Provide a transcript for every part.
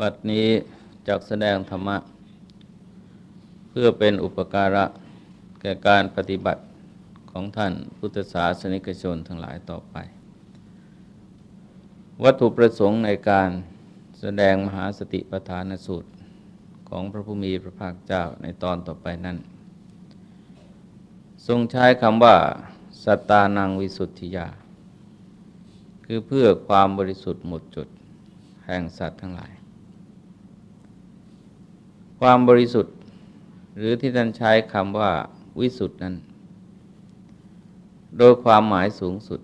บัดนี้จักแสดงธรรมะ เพื่อเป็นอุปการะ แก่การปฏิบัติของท่านพุทธศาสนิกชนทั้งหลายต่อไป วัตถุประสงค์ในการแสดงมหาสติปัฏฐานสูตรของพระผู้มีพระภาคเจ้าในตอนต่อไปนั้น ทรงใช้คำว่า สัตตานังวิสุทธิยา คือเพื่อความบริสุทธิ์หมดจดแห่งสัตว์ทั้งหลาย ความบริสุทธิ์ หรือที่ท่านใช้คำว่าวิสุทธินั้น โดยความหมายสูงสุด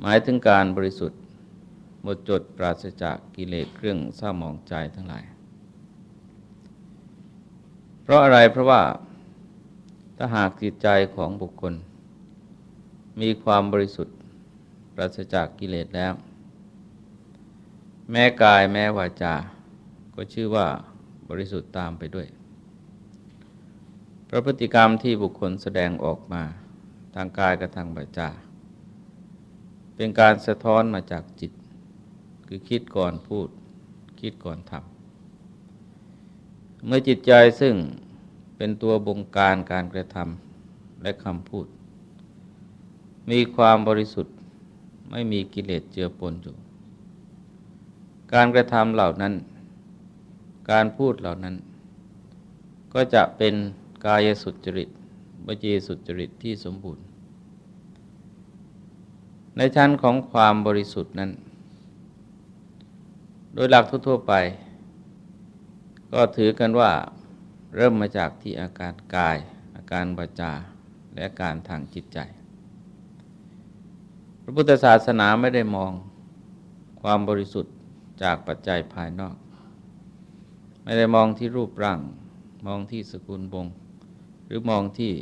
หมายถึงการบริสุทธิ์ หมดจดปราศจากกิเลสเครื่องเศร้าหมองใจทั้งหลาย เพราะอะไรเพราะว่าถ้าหากจิตใจของบุคคล มีความบริสุทธิ์ ปราศจากกิเลสแล้ว แม้กายแม้วาจาก็ชื่อว่า บริสุทธิ์ตามไปด้วย พระพฤติกรรมที่บุคคลแสดงออกมาทางกายกับทางวาจา เป็นการสะท้อนมาจากจิต คือคิดก่อนพูด คิดก่อนทำเมื่อจิตใจซึ่งเป็นตัวบงการการกระทำและคำพูด มีความบริสุทธิ์ไม่มีกิเลสเจือปนอยู่ การกระทำเหล่านั้น การพูดเหล่านั้น ก็จะเป็นกายสุจริตวจีสุจริตที่สมบูรณ์ ในชั้นของความบริสุทธิ์นั้น โดยหลักทั่วไป ก็ถือกันว่าเริ่มมาจากที่อาการกาย อาการวาจา และอาการทางจิตใจ พระพุทธศาสนาไม่ได้มองความบริสุทธิ์จากปัจจัยภายนอก ไม่ได้มองที่รูปร่าง มองที่สกุลบงหรือมองที่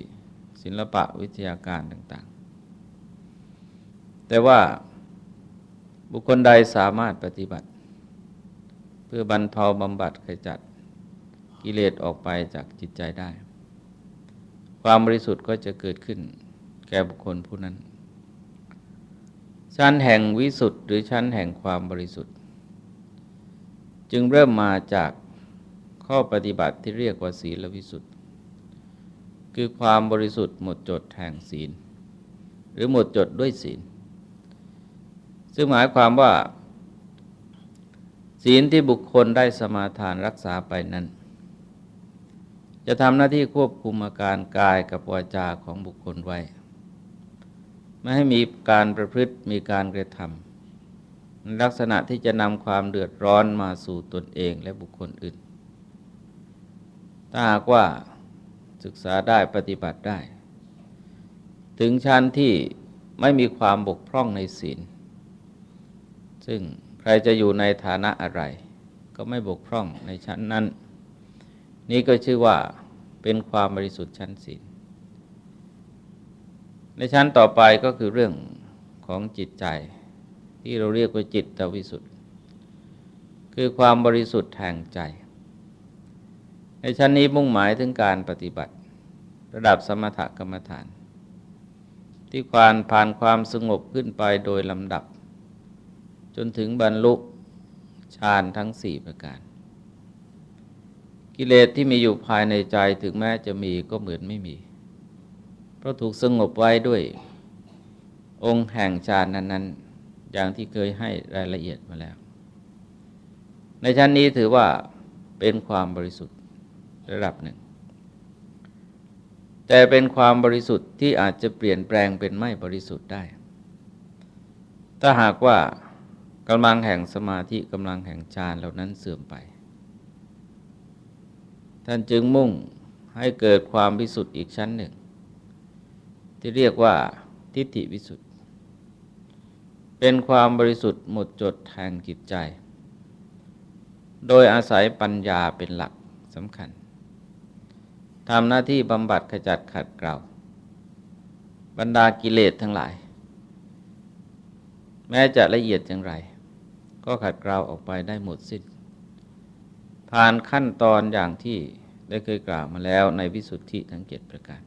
ศิลปะวิทยาการต่าง ๆ แต่ว่าบุคคลใดสามารถปฏิบัติ เพื่อบรรเทาบำบัดขจัดกิเลสออกไปจากจิตใจได้ ความบริสุทธิ์ก็จะเกิดขึ้น แก่บุคคลผู้นั้น ชั้นแห่งวิสุทธ์หรือชั้นแห่งความบริสุทธิ์ จึงเริ่มมาจาก ข้อปฏิบัติที่เรียกว่าศีลวิสุทธิ์คือความบริสุทธิ์หมดจดแห่งศีล หรือหมดจดด้วยศีล ซึ่งหมายความว่า ศีลที่บุคคลได้สมาทานรักษาไปนั้น จะทำหน้าที่ควบคุมอาการกายกับวาจาของบุคคลไว้ ไม่ให้มีการประพฤติมีการกระทำลักษณะที่จะนำความเดือดร้อนมาสู่ตนเองและบุคคลอื่น ถ้าหากว่าศึกษาได้ปฏิบัติได้ ถึงชั้นที่ไม่มีความบกพร่องในศีล ซึ่งใครจะอยู่ในฐานะอะไร ก็ไม่บกพร่องในชั้นนั้น นี่ก็ชื่อว่าเป็นความบริสุทธิ์ชั้นศีล ในชั้นต่อไปก็คือเรื่องของจิตใจที่เราเรียกว่าจิตวิสุทธิ์ คือความบริสุทธิ์แห่งใจ ในชั้นนี้มุ่งหมายถึงการปฏิบัติ ระดับสมถกรรมฐาน ที่ควานผ่านความสงบขึ้นไปโดยลำดับ จนถึงบรรลุฌานทั้งสี่ประการ กิเลสที่มีอยู่ภายในใจถึงแม้จะมีก็เหมือนไม่มี เพราะถูกสงบไว้ด้วย องค์แห่งฌานนั้นๆ อย่างที่เคยให้รายละเอียดมาแล้ว ในชั้นนี้ถือว่าเป็นความบริสุทธิ์ ระดับหนึ่ง แต่เป็นความบริสุทธิ์ที่อาจจะเปลี่ยนแปลงเป็นไม่บริสุทธิ์ได้ ถ้าหากว่ากำลังแห่งสมาธิกำลังแห่งฌานเหล่านั้นเสื่อมไป ท่านจึงมุ่งให้เกิดความวิสุทธิ์อีกชั้นหนึ่ง ที่เรียกว่าทิฏฐิวิสุทธิ์เป็นความบริสุทธิ์หมดจดแห่งจิตใจ โดยอาศัยปัญญาเป็นหลักสำคัญ ทำหน้าที่บำบัดขจัดขัดเกลาบรรดากิเลสทั้งหลาย แม้จะละเอียดอย่างไร ก็ขัดเกลาออกไปได้หมดสิ้น ผ่านขั้นตอนอย่างที่ได้เคยกล่าวมาแล้วในวิสุทธิทั้งเจ็ดประการ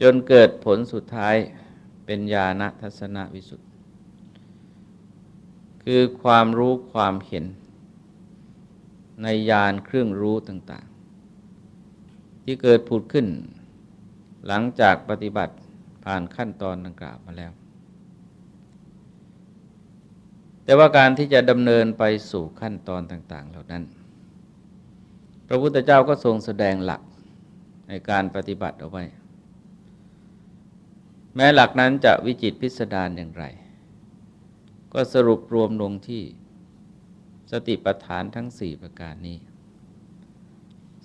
จนเกิดผลสุดท้ายเป็นญาณทัศนวิสุทธิ์คือความรู้ความเห็นในยานเครื่องรู้ต่าง ที่เกิดผุดขึ้น หลังจากปฏิบัติผ่านขั้นตอนดังกล่าวมาแล้ว แต่ว่าการที่จะดำเนินไปสู่ขั้นตอนต่าง ๆ เหล่านั้น พระพุทธเจ้าก็ทรงแสดงหลักในการปฏิบัติเอาไว้ แม้หลักนั้นจะวิจิตพิสดารอย่างไร ก็สรุปรวมลงที่สติปัฏฐานทั้งสี่ประการนี้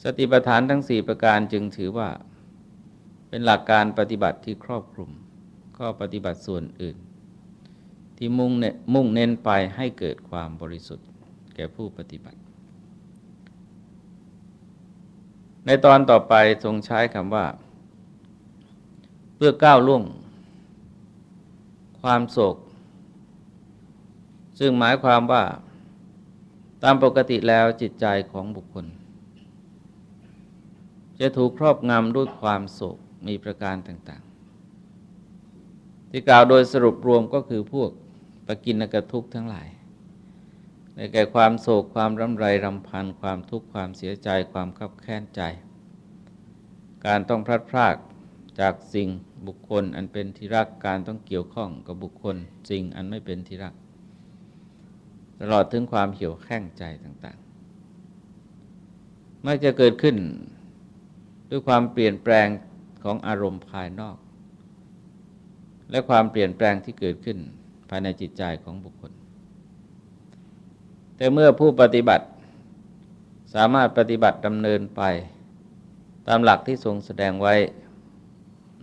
สติปัฏฐานทั้งสี่ประการจึงถือว่า เป็นหลักการปฏิบัติที่ครอบคลุมข้อปฏิบัติส่วนอื่น ที่มุ่งเนมุ่งเน้นไปให้เกิดความบริสุทธิ์แก่ผู้ปฏิบัติ ในตอนต่อไปทรงใช้คำว่า เพื่อก้าวล่วง ความโศก ซึ่งหมายความว่าตามปกติแล้วจิตใจของบุคคล จะถูกครอบงำด้วยความโศกมีประการต่างๆ ที่กล่าวโดยสรุปรวมก็คือพวกปกินกทุกข์ทั้งหลายในแก่ความโศกความรำไรรำพันความทุกข์ความเสียใจความขับแค้นใจ การต้องพลัดพรากจากสิ่งบุคคลอันเป็นที่รักการต้องเกี่ยวข้องกับบุคคลสิ่งอันไม่เป็นที่รัก ตลอดถึงความเหี่ยวแข้งใจต่างๆ มักจะเกิดขึ้น ด้วยความเปลี่ยนแปลงของอารมณ์ภายนอก และความเปลี่ยนแปลงที่เกิดขึ้นภายในจิตใจของบุคคล แต่เมื่อผู้ปฏิบัติสามารถปฏิบัติดำเนินไปตามหลักที่ทรงแสดงไว้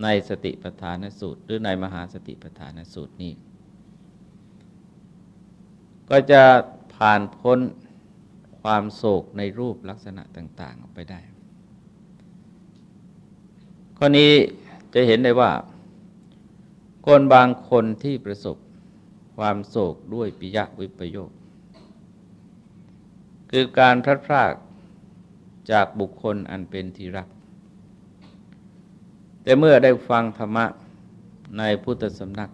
ในสติปัฏฐานสูตร หรือในมหาสติปัฏฐานสูตรนี้ ก็จะผ่านพ้นความโศกในรูปลักษณะต่าง ๆ ออกไปได้ ข้อนี้จะเห็นได้ว่า คนบางคนที่ประสบความโศกด้วยปิยะวิปโยค คือการพลัดพรากจากบุคคลอันเป็นที่รัก แต่เมื่อได้ฟังธรรมะในพุทธสำนัก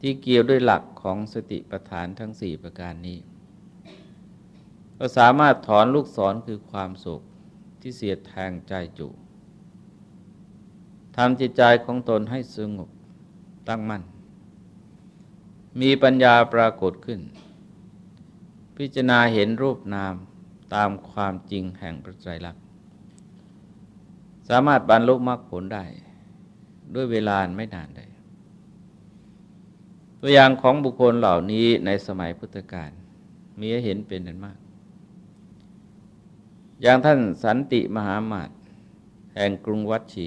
ที่เกี่ยวด้วยหลักของสติปัฏฐานทั้งสี่ประการนี้ ก็สามารถถอนลูกศรคือความโศกที่เสียดแทงใจจุ ทำจิตใจของตนให้สงบตั้งมั่น มีปัญญาปรากฏขึ้น พิจารณาเห็นรูปนามตามความจริงแห่งพระไตรลักษณ์สามารถบรรลุมรรคผลได้ ด้วยเวลาไม่นานใดตัวอย่างของบุคคลเหล่านี้ในสมัยพุทธกาลมีให้เห็นเป็นนันมาก อย่างท่านสันติมหามาตแห่งกรุงวัดชี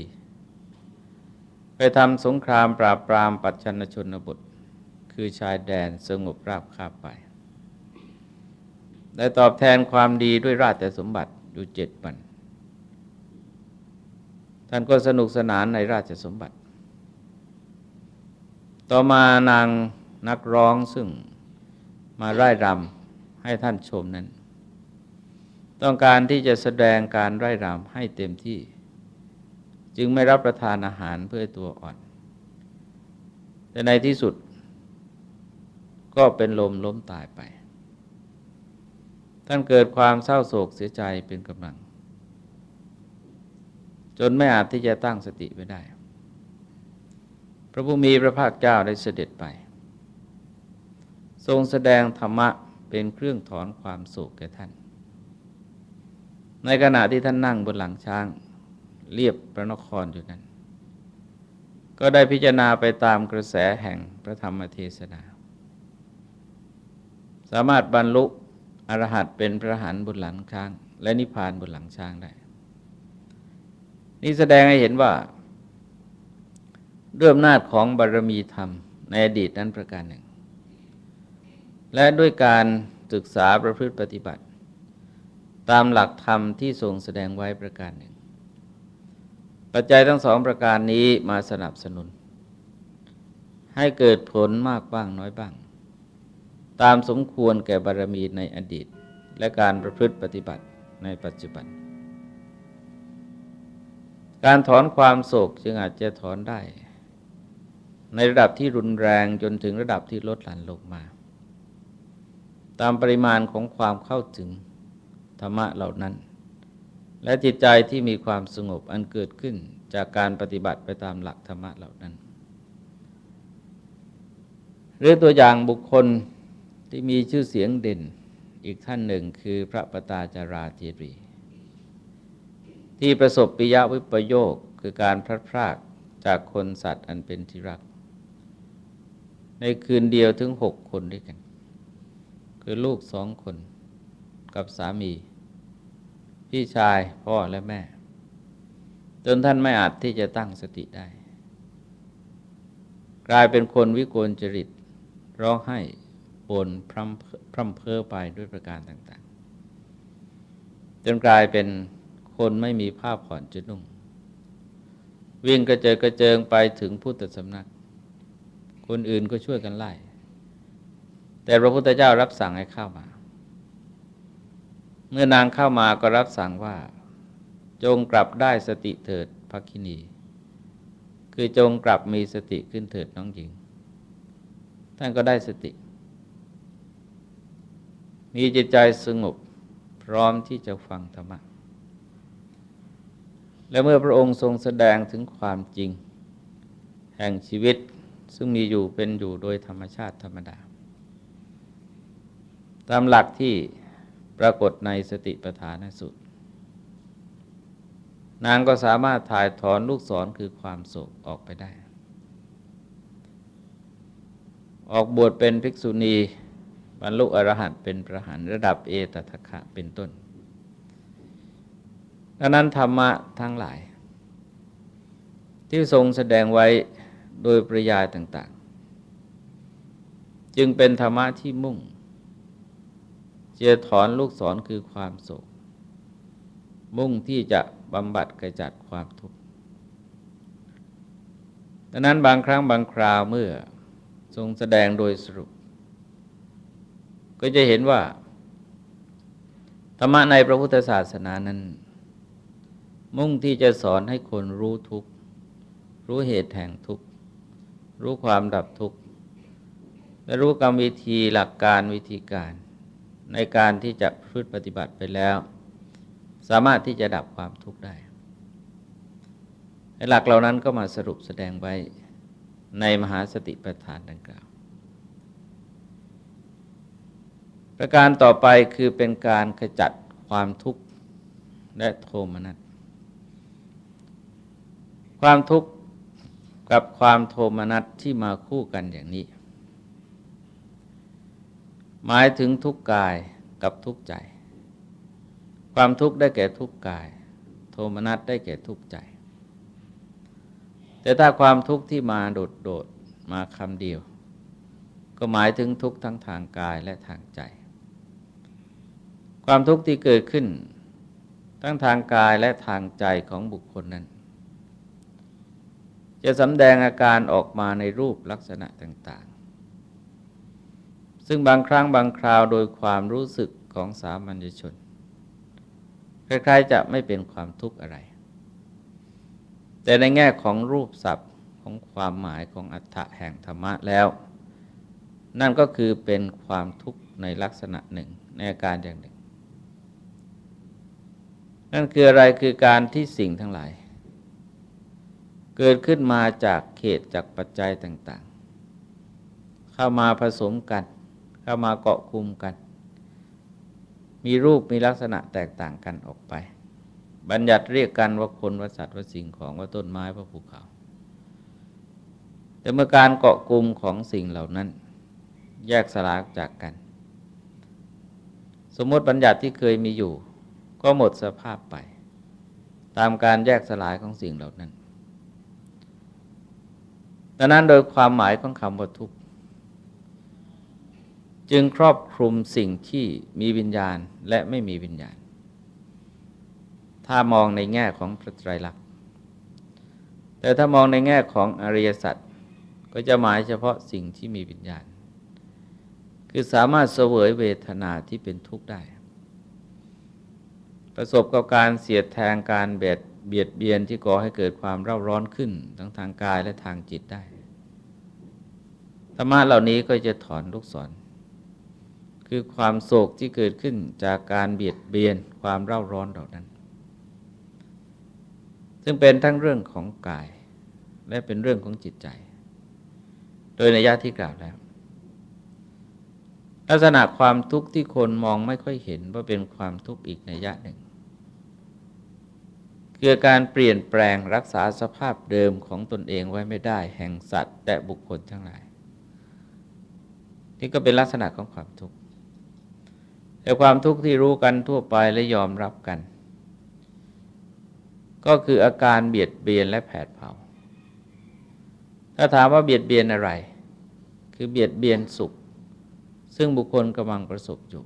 ไปทำสงครามปราบปรามปัจจันชนบทคือชายแดนสงบราบคาบไป ได้ตอบแทนความดีด้วยราชสมบัติอยู่เจ็ดปัน ท่านก็สนุกสนานในราชสมบัติ ต่อมานางนักร้องซึ่งมาไร้รำให้ท่านชมนั้น ต้องการที่จะแสดงการไร้รำให้เต็มที่ จึงไม่รับประทานอาหารเพื่อตัวอ่อน แต่ในที่สุด ก็เป็นลมล้มตายไป ท่านเกิดความเศร้าโศกเสียใจเป็นกำลัง จนไม่อาจที่จะตั้งสติไว้ได้ พระผู้มีพระภาคเจ้าได้เสด็จไป ทรงแสดงธรรมะเป็นเครื่องถอนความโศกแก่ท่าน ในขณะที่ท่านนั่งบนหลังช้าง เรียบพระนครอยู่นั้น ก็ได้พิจารณาไปตามกระแสแห่งพระธรรมเทศนา สามารถบรรลุอรหัตเป็นพระหันบนหลังช้าง และนิพพานบนหลังช้างได้ นี่แสดงให้เห็นว่าเรื่องนาจของบารมีธรรมในอดีตนั้นประการหนึ่ง และด้วยการศึกษาประพฤติปฏิบัติ ตามหลักธรรมที่ทรงแสดงไว้ประการหนึ่ง ปัจจัยทั้งสองประการนี้มาสนับสนุน ให้เกิดผลมากบ้างน้อยบ้าง ตามสมควรแก่บารมีในอดีต และการประพฤติปฏิบัติในปัจจุบัน การถอนความโศกจึงอาจจะถอนได้ ในระดับที่รุนแรงจนถึงระดับที่ลดหลั่นลงมา ตามปริมาณของความเข้าถึงธรรมะเหล่านั้น และจิตใจที่มีความสงบอันเกิดขึ้นจากการปฏิบัติไปตามหลักธรรมะเหล่านั้น หรือตัวอย่างบุคคลที่มีชื่อเสียงเด่นอีกท่านหนึ่งคือพระปตาจาราเจรี ที่ประสบปิยวิปโยคคือการพลัดพรากจากคนสัตว์อันเป็นที่รัก ในคืนเดียวถึงหกคนด้วยกัน คือลูกสองคนกับสามี พี่ชายพ่อและแม่ จนท่านไม่อาจที่จะตั้งสติได้ กลายเป็นคนวิกลจริต ร้องไห้ปนพร่ำพร่ำเพ้อไปด้วยประการต่างๆ จนกลายเป็นคนไม่มีผ้าผ่อนจะนุ่ง วิ่งกระเจิงกระเจิงไปถึงพุทธสำนัก คนอื่นก็ช่วยกันไล่ แต่พระพุทธเจ้ารับสั่งให้เข้ามา เมื่อนางเข้ามาก็รับสั่งว่า จงกลับได้สติเถิดพักคินี คือจงกลับมีสติขึ้นเถิดน้องหญิง ท่านก็ได้สติ มีจิตใจสงบพร้อมที่จะฟังธรรมะและเมื่อพระองค์ทรงแสดงถึงความจริง แห่งชีวิตซึ่งมีอยู่เป็นอยู่โดยธรรมชาติธรรมดา ตามหลักที่ ปรากฏในสติปัฏฐานสุด นางก็สามารถถ่ายถอนลูกศรคือความโศกออกไปได้ ออกบวชเป็นภิกษุณีบรรลุอรหันต์เป็นพระหันระดับเอตทัคคะเป็นต้นดังนั้นธรรมะทั้งหลาย ที่ทรงแสดงไว้โดยประยายต่าง ๆ จึงเป็นธรรมะที่มุ่ง จะถอนลูกศรคือความโศก มุ่งที่จะบำบัดกระจัดความทุกข์ดังนั้นบางครั้งบางคราวเมื่อทรงแสดงโดยสรุป ก็จะเห็นว่า ธรรมะในพระพุทธศาสนานั้น มุ่งที่จะสอนให้คนรู้ทุกข์รู้เหตุแห่งทุกข์รู้ความดับทุกข์และรู้กรรมวิธีหลักการวิธีการ ในการที่จะพฤติปฏิบัติไปแล้ว สามารถที่จะดับความทุกข์ได้หลักเหล่านั้นก็มาสรุปแสดงไว้ในมหาสติปัฏฐานดังกล่าว ประการต่อไปคือเป็นการขจัดความทุกข์และโทมนัส ความทุกข์กับความโทมนัสที่มาคู่กันอย่างนี้ หมายถึงทุกกายกับทุกใจ ความทุกข์ได้แก่ทุกกาย โทมนัสได้แก่ทุกใจ แต่ถ้าความทุกข์ที่มาโดดโดดมาคำเดียว ก็หมายถึงทุกข์ทั้งทางกายและทางใจ ความทุกข์ที่เกิดขึ้น ทั้งทางกายและทางใจของบุคคลนั้น จะสำแดงอาการออกมาในรูปลักษณะต่างๆ ซึ่งบางครั้งบางคราวโดยความรู้สึกของสามัญชนคล้ายๆจะไม่เป็นความทุกข์อะไร แต่ในแง่ของรูปศัพท์ของความหมายของอัฏฐะแห่งธรรมะแล้ว นั่นก็คือเป็นความทุกข์ในลักษณะหนึ่งในอาการอย่างหนึ่ง นั่นคืออะไรคือการที่สิ่งทั้งหลาย เกิดขึ้นมาจากเขตจากปัจจัยต่าง ๆ เข้ามาผสมกัน เข้ามาเกาะคุมกัน มีรูปมีลักษณะแตกต่างกันออกไป บัญญัติเรียกกันว่าคนว่าสัตว์ว่าสิ่งของว่าต้นไม้ว่าภูเขา แต่เมื่อการเกาะกลุ่มของสิ่งเหล่านั้น แยกสลากจากกัน สมมติบัญญัติที่เคยมีอยู่ ก็หมดสภาพไป ตามการแยกสลายของสิ่งเหล่านั้นดังนั้นโดยความหมายของคำว่าทุกข จึงครอบคลุมสิ่งที่มีวิญญาณและไม่มีวิญญาณ ถ้ามองในแง่ของพระไตรลักษณ์ แต่ถ้ามองในแง่ของอริยสัจก็จะหมายเฉพาะสิ่งที่มีวิญญาณ คือสามารถเสวยเวทนาที่เป็นทุกข์ได้ ประสบกับการเสียดแทงการเบียดเบียดเบียนที่ก่อให้เกิดความเร่าร้อนขึ้น ทั้งทางกายและทางจิตได้ธรรมะเหล่านี้ก็จะถอนลูกศร คือความโศกที่เกิดขึ้นจากการเบียดเบียนความเร่าร้อนเหล่านั้น ซึ่งเป็นทั้งเรื่องของกาย และเป็นเรื่องของจิตใจ โดยในยะที่กล่าวแล้ว ลักษณะความทุกข์ที่คนมองไม่ค่อยเห็นว่าเป็นความทุกข์อีกในยะหนึ่งคือการเปลี่ยนแปลงรักษาสภาพเดิมของตนเองไว้ไม่ได้ แห่งสัตว์และบุคคลทั้งหลายนี่ก็เป็นลักษณะของความทุกข์ แต่ความทุกข์ที่รู้กันทั่วไปและยอมรับกัน ก็คืออาการเบียดเบียนและแผดเผา ถ้าถามว่าเบียดเบียนอะไร คือเบียดเบียนสุข ซึ่งบุคคลกำลังประสบอยู่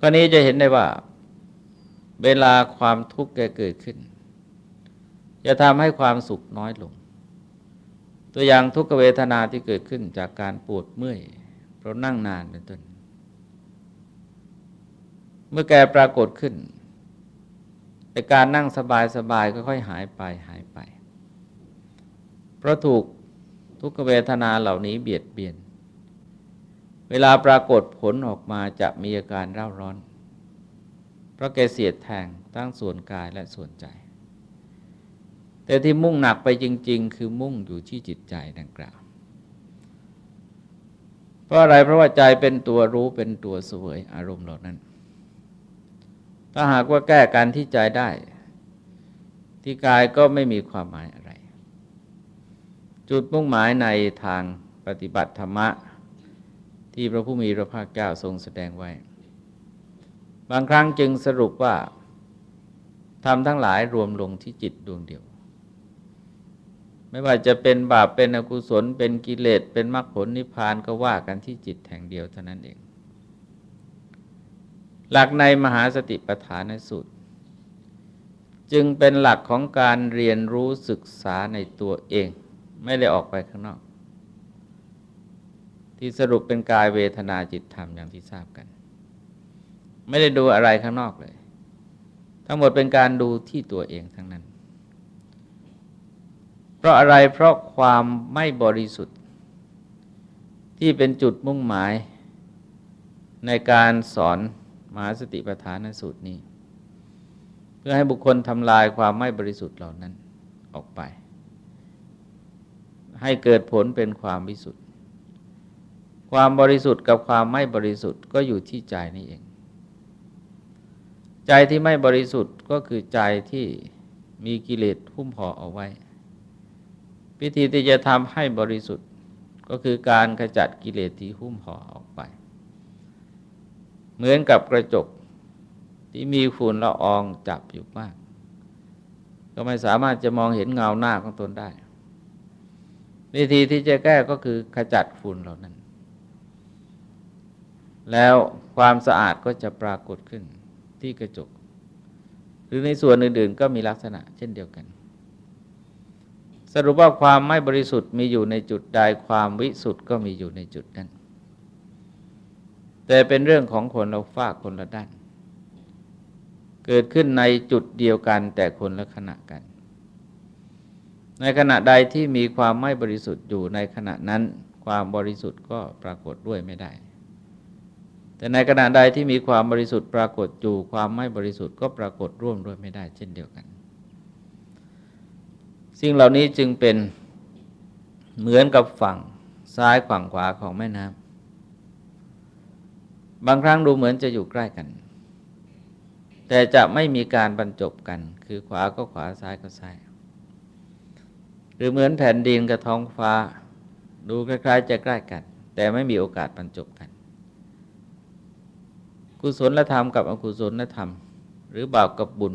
กรณีจะเห็นได้ว่า เวลาความทุกข์แกเกิดขึ้น จะทำให้ความสุขน้อยลง ตัวอย่างทุกขเวทนาที่เกิดขึ้นจากการปวดเมื่อยเพราะนั่งนานเป็นต้น เมื่อแกปรากฏขึ้นไอการนั่งสบายสบายก็ค่อยหายไปหายไป เพราะถูกทุกเวทนาเหล่านี้เบียดเบียน เวลาปรากฏผลออกมาจะมีอาการเร่าร้อน เพราะแกเสียดแทงทั้งส่วนกายและส่วนใจ แต่ที่มุ่งหนักไปจริง ๆ คือมุ่งอยู่ที่จิตใจดังกล่าว เพราะอะไรเพราะว่าใจเป็นตัวรู้เป็นตัวเสวยอารมณ์เหล่านั้น ถ้าหากว่าแก้การที่ใจได้ ที่กายก็ไม่มีความหมายอะไร จุดมุ่งหมายในทางปฏิบัติธรรมะ ที่พระผู้มีพระภาคเจ้าทรงแสดงไว้ บางครั้งจึงสรุปว่าทำทั้งหลายรวมลงที่จิตดวงเดียว ไม่ว่าจะเป็นบาปเป็นอกุศลเป็นกิเลสเป็นมรรคผลนิพพานก็ว่ากันที่จิตแห่งเดียวเท่านั้นเอง หลักในมหาสติปัฏฐานสูตร จึงเป็นหลักของการเรียนรู้ศึกษาในตัวเอง ไม่ได้ออกไปข้างนอก ที่สรุปเป็นกายเวทนาจิตธรรมอย่างที่ทราบกัน ไม่ได้ดูอะไรข้างนอกเลย ทั้งหมดเป็นการดูที่ตัวเองทั้งนั้น เพราะอะไรเพราะความไม่บริสุทธิ์ ที่เป็นจุดมุ่งหมายในการสอน มหาสติปัฏฐานสูตรนี้ เพื่อให้บุคคลทำลายความไม่บริสุทธิ์เหล่านั้นออกไป ให้เกิดผลเป็นความวิสุทธิ์ ความบริสุทธิ์กับความไม่บริสุทธิ์ก็อยู่ที่ใจนี่เอง ใจที่ไม่บริสุทธิ์ก็คือใจที่มีกิเลสหุ้มห่อเอาไว้วิธีที่จะทำให้บริสุทธิ์ก็คือการขจัดกิเลสที่หุ้มห่อออกไป เหมือนกับกระจกที่มีฝุ่นละอองจับอยู่มาก ก็ไม่สามารถจะมองเห็นเงาหน้าของตนได้ วิธีที่จะแก้ก็คือขจัดฝุ่นเหล่านั้น แล้วความสะอาดก็จะปรากฏขึ้นที่กระจก หรือในส่วนอื่นๆ ก็มีลักษณะเช่นเดียวกัน สรุปว่าความไม่บริสุทธิ์มีอยู่ในจุดใดความวิสุทธ์ก็มีอยู่ในจุดนั้น แต่เป็นเรื่องของคนเราฝากคนละด้าน เกิดขึ้นในจุดเดียวกันแต่คนละขณะกัน ในขณะใดที่มีความไม่บริสุทธิ์อยู่ในขณะนั้น ความบริสุทธิ์ก็ปรากฏด้วยไม่ได้ แต่ในขณะใดที่มีความบริสุทธิ์ปรากฏอยู่ความไม่บริสุทธิ์ก็ปรากฏร่วมด้วยไม่ได้ เช่นเดียวกัน สิ่งเหล่านี้จึงเป็นเหมือนกับฝั่งซ้ายฝั่งขวาของแม่น้ำ บางครั้งดูเหมือนจะอยู่ใกล้กัน แต่จะไม่มีการบรรจบกัน คือขวาก็ขวาซ้ายก็ซ้าย หรือเหมือนแผ่นดินกับท้องฟ้า ดูคล้ายๆ จะใกล้กัน แต่ไม่มีโอกาสบรรจบกัน กุศลธรรมกับอกุศลธรรม หรือบาปกับบุญ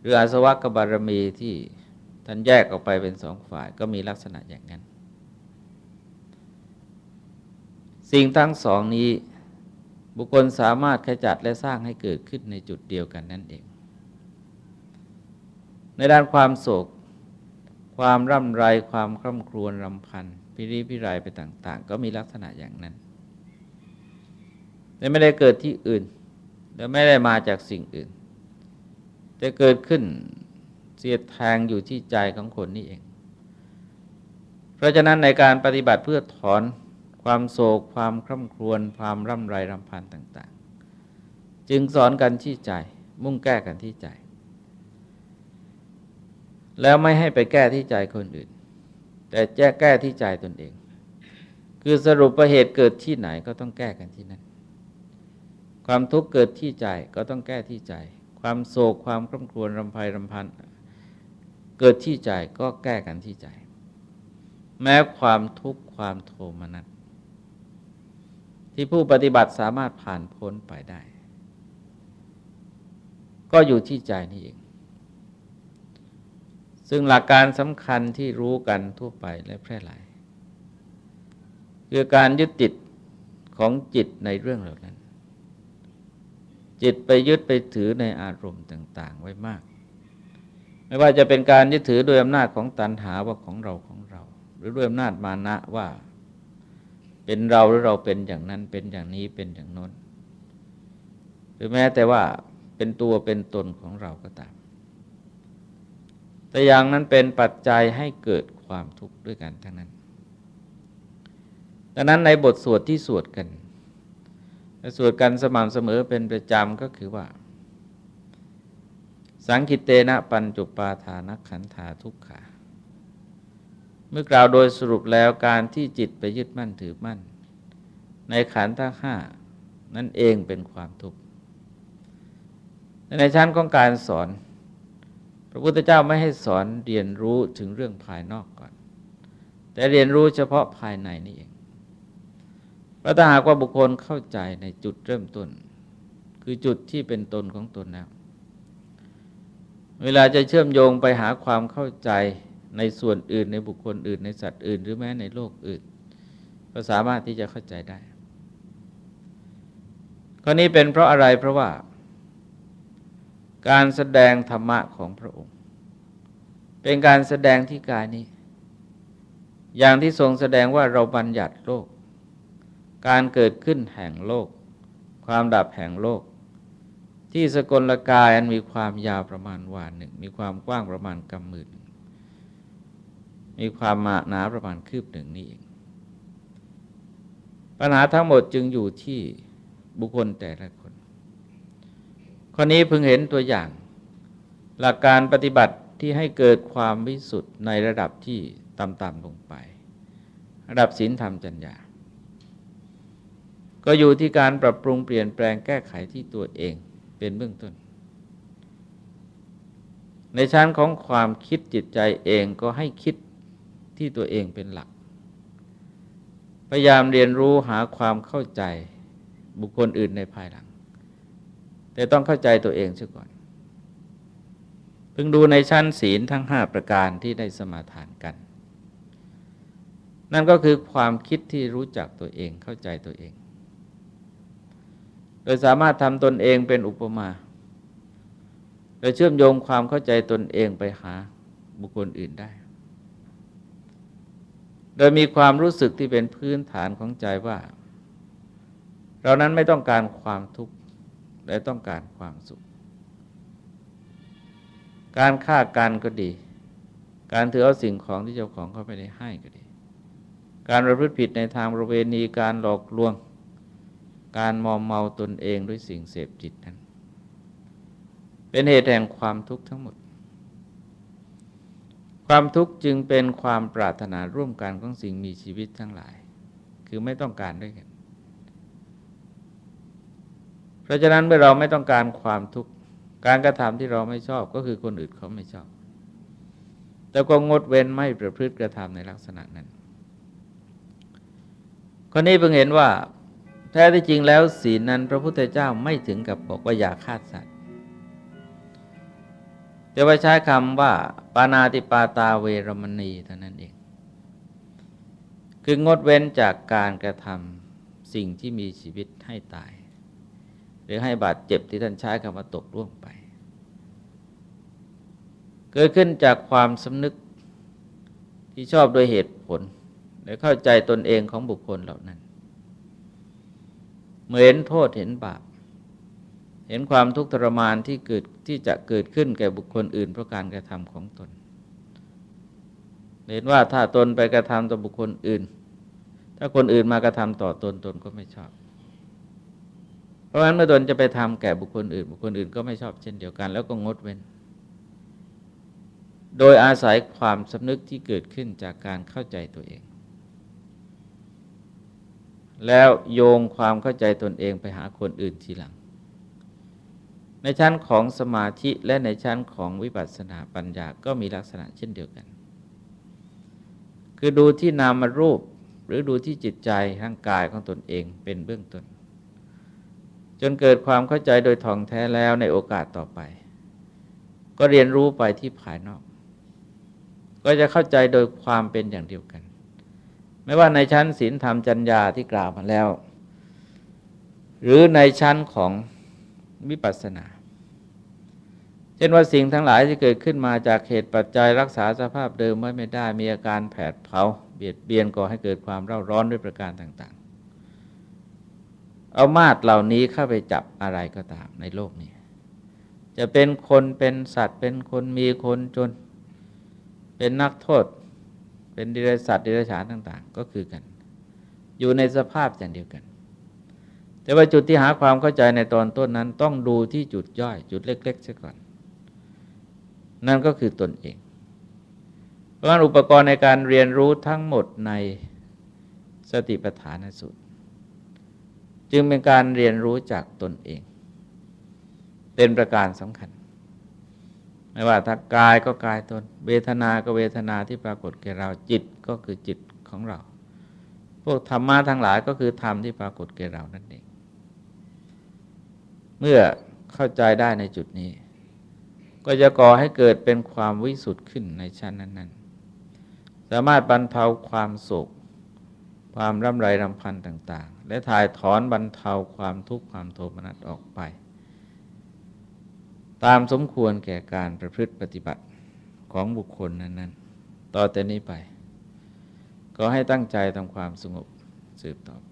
หรืออาสวะกับบารมีที่ท่านแยกออกไปเป็นสองฝ่ายก็มีลักษณะอย่างนั้น สิ่งทั้งสองนี้ บุคคลสามารถขจัดและสร้างให้เกิดขึ้นในจุดเดียวกันนั่นเอง ในด้านความโศก ความร่ำไรความคร่ำครวญรำพันพิริพิไรไปต่าง ๆ ก็มีลักษณะอย่างนั้น แต่ไม่ได้เกิดที่อื่น และไม่ได้มาจากสิ่งอื่น แต่เกิดขึ้นเสียดแทงอยู่ที่ใจของคนนี่เอง เพราะฉะนั้นในการปฏิบัติเพื่อถอน ความโศกความคร่ำครวญความร่ำไรรำพันต่าง ๆ จึงสอนกันที่ใจ มุ่งแก้กันที่ใจ แล้วไม่ให้ไปแก้ที่ใจคนอื่น แต่แก้แก้ที่ใจตนเอง คือสรุปประเหตุเกิดที่ไหนก็ต้องแก้กันที่นั่นความทุกข์เกิดที่ใจก็ต้องแก้ที่ใจ ความโศกความคร่ำครวญรำไพรำพันเกิดที่ใจก็แก้กันที่ใจ แม้ความทุกข์ความโทมนัส ที่ผู้ปฏิบัติสามารถผ่านพ้นไปได้ ก็อยู่ที่ใจนี่เอง ซึ่งหลักการสำคัญที่รู้กันทั่วไปและแพร่หลายคือการยึดติดของจิตในเรื่องเหล่านั้น จิตไปยึดไปถือในอารมณ์ต่าง ๆ ไว้มาก ไม่ว่าจะเป็นการยึดถือโดยอำนาจของตัณหาว่าของเราของเรา หรือด้วยอำนาจมานะว่า เป็นเราหรือเราเป็นอย่างนั้น เป็นอย่างนี้เป็นอย่างโน้น หรือแม้แต่ว่าเป็นตัวเป็นตนของเราก็ตาม แต่อย่างนั้นเป็นปัจจัยให้เกิดความทุกข์ด้วยกันทั้งนั้น ดังนั้นในบทสวดที่สวดกันสวดกันสม่ำเสมอเป็นประจำก็คือว่า สังคิเตนะปัญจุปาทานักขันธาทุกขา เมื่อกล่าวโดยสรุปแล้วการที่จิตไปยึดมั่นถือมั่น ในขันธ์ทั้งห้านั่นเองเป็นความทุกข์ในชั้นของการสอน พระพุทธเจ้าไม่ให้สอนเรียนรู้ถึงเรื่องภายนอกก่อน แต่เรียนรู้เฉพาะภายในนี่เองพระถ้าหากว่าบุคคลเข้าใจในจุดเริ่มต้น คือจุดที่เป็นตนของตนแล้ว เวลาจะเชื่อมโยงไปหาความเข้าใจ ในส่วนอื่นในบุคคลอื่น ในสัตว์อื่น หรือแม้ในโลกอื่น ก็สามารถที่จะเข้าใจได้ ข้อนี้เป็นเพราะอะไรเพราะว่า การแสดงธรรมะของพระองค์ เป็นการแสดงที่กายนี้ อย่างที่ทรงแสดงว่าเราบัญญัติโลก การเกิดขึ้นแห่งโลก ความดับแห่งโลกที่สกลกายอันมีความยาวประมาณวานหนึ่ง มีความกว้างประมาณกำมือ มีความมาหนาประมาณคืบหนึ่งนี่เอง ปัญหาทั้งหมดจึงอยู่ที่บุคคลแต่ละคนข้อนี้พึงเห็นตัวอย่าง หลักการปฏิบัติที่ให้เกิดความวิสุทธ์ในระดับที่ต่ำๆลงไป ระดับศีลธรรมจัญญา ก็อยู่ที่การปรับปรุงเปลี่ยนแปลงแก้ไขที่ตัวเองเป็นเบื้องต้น ในชั้นของความคิดจิตใจเองก็ให้คิด ที่ตัวเองเป็นหลัก พยายามเรียนรู้หาความเข้าใจบุคคลอื่นในภายหลัง แต่ต้องเข้าใจตัวเองเสียก่อน เพิ่งดูในชั้นศีลทั้งห้าประการที่ได้สมาทานกัน นั่นก็คือความคิดที่รู้จักตัวเองเข้าใจตัวเอง โดยสามารถทำตนเองเป็นอุปมาโดยเชื่อมโยงความเข้าใจตนเองไปหาบุคคลอื่นได้ โดยมีความรู้สึกที่เป็นพื้นฐานของใจว่า เรานั้นไม่ต้องการความทุกข์แต่ต้องการความสุข การฆ่ากันก็ดี การถือเอาสิ่งของที่เจ้าของเขาไม่ได้ให้ก็ดี การประพฤติผิดในทางประเวณีการหลอกลวง การมอมเมาตนเองด้วยสิ่งเสพจิตนั้น เป็นเหตุแห่งความทุกข์ทั้งหมด ความทุกข์จึงเป็นความปรารถนาร่วมกันของสิ่งมีชีวิตทั้งหลาย คือไม่ต้องการด้วยกัน เพราะฉะนั้นเมื่อเราไม่ต้องการความทุกข์การกระทำที่เราไม่ชอบก็คือคนอื่นเขาไม่ชอบ แต่ก็งดเว้นไม่ประพฤติกระทำในลักษณะนั้นคนนี้เพิ่งเห็นว่าแท้ที่จริงแล้วศีลนั้น พระพุทธเจ้าไม่ถึงกับบอกว่าอย่าฆ่าสัตว์ แต่ว่าใช้คำว่า ปานาติปาตาเวรมณีเท่านั้นเอง คืองดเว้นจากการกระทำสิ่งที่มีชีวิตให้ตาย หรือให้บาดเจ็บที่ท่านใช้คำว่าตกล่วงไป เกิดขึ้นจากความสำนึกที่ชอบโดยเหตุผล และเข้าใจตนเองของบุคคลเหล่านั้น เหมือนโทษเห็นบาป เห็นความทุกข์ทรมานที่เกิดที่จะเกิดขึ้นแก่บุคคลอื่นเพราะการกระทำของตน เห็นว่าถ้าตนไปกระทำต่อบุคคลอื่น ถ้าคนอื่นมากระทำต่อตนตนก็ไม่ชอบ เพราะฉะนั้นเมื่อตนจะไปทำแก่บุคคลอื่น บุคคลอื่นก็ไม่ชอบเช่นเดียวกัน แล้วก็งดเว้น โดยอาศัยความสำนึกที่เกิดขึ้นจากการเข้าใจตัวเอง แล้วโยงความเข้าใจตนเองไปหาคนอื่นทีหลัง ในชั้นของสมาธิและในชั้นของวิปัสสนาปัญญาก็มีลักษณะเช่นเดียวกัน คือดูที่นามรูปหรือดูที่จิตใจร่างกายของตนเองเป็นเบื้องต้น จนเกิดความเข้าใจโดยท่องแท้แล้วในโอกาสต่อไป ก็เรียนรู้ไปที่ภายนอก ก็จะเข้าใจโดยความเป็นอย่างเดียวกัน ไม่ว่าในชั้นศีลธรรมจัญญาที่กล่าวมาแล้ว หรือในชั้นของวิปัสสนา ช่นว่าสิ่งทั้งหลายที่เกิดขึ้นมาจากเหตุปัจจัยรักษาสภาพเดิมไว้ไม่ได้มีอาการแผดเผา เบียดเบียนก่อให้เกิดความเร่าร้อนด้วยประการต่างๆ เอามาดเหล่านี้เข้าไปจับอะไรก็ตามในโลกนี้ จะเป็นคนเป็นสัตว์เป็นคนมีคนจน เป็นนักโทษ เป็นดิเรสัตว์ดิเรกชานต่าง ๆ ก็คือกัน อยู่ในสภาพอย่างเดียวกันแต่ว่าจุดที่หาความเข้าใจในตอนต้นนั้น ต้องดูที่จุดย่อย จุดเล็กๆเสียก่อน นั่นก็คือตนเอง เพราะงั้นอุปกรณ์ในการเรียนรู้ทั้งหมดในสติปัฏฐานสูตรจึงเป็นการเรียนรู้จากตนเอง เป็นประการสำคัญ ไม่ว่าถ้ากายก็กายตน เวทนาก็เวทนาที่ปรากฏแก่เราจิตก็คือจิตของเรา พวกธรรมะทั้งหลายก็คือธรรมที่ปรากฏแก่เรานั่นเอง เมื่อเข้าใจได้ในจุดนี้ ก็จะก่อให้เกิดเป็นความวิสุทธ์ขึ้นในชั้นนั้น ๆ สามารถบรรเทาความโศก ความร่ำไรรำพันต่าง ๆ และถ่ายถอนบรรเทาความทุกข์ความโทมนัสออกไป ตามสมควรแก่การประพฤติปฏิบัติของบุคคลนั้น ๆ ต่อแต่นี้ไป ก็ให้ตั้งใจทำความสงบสืบต่อไป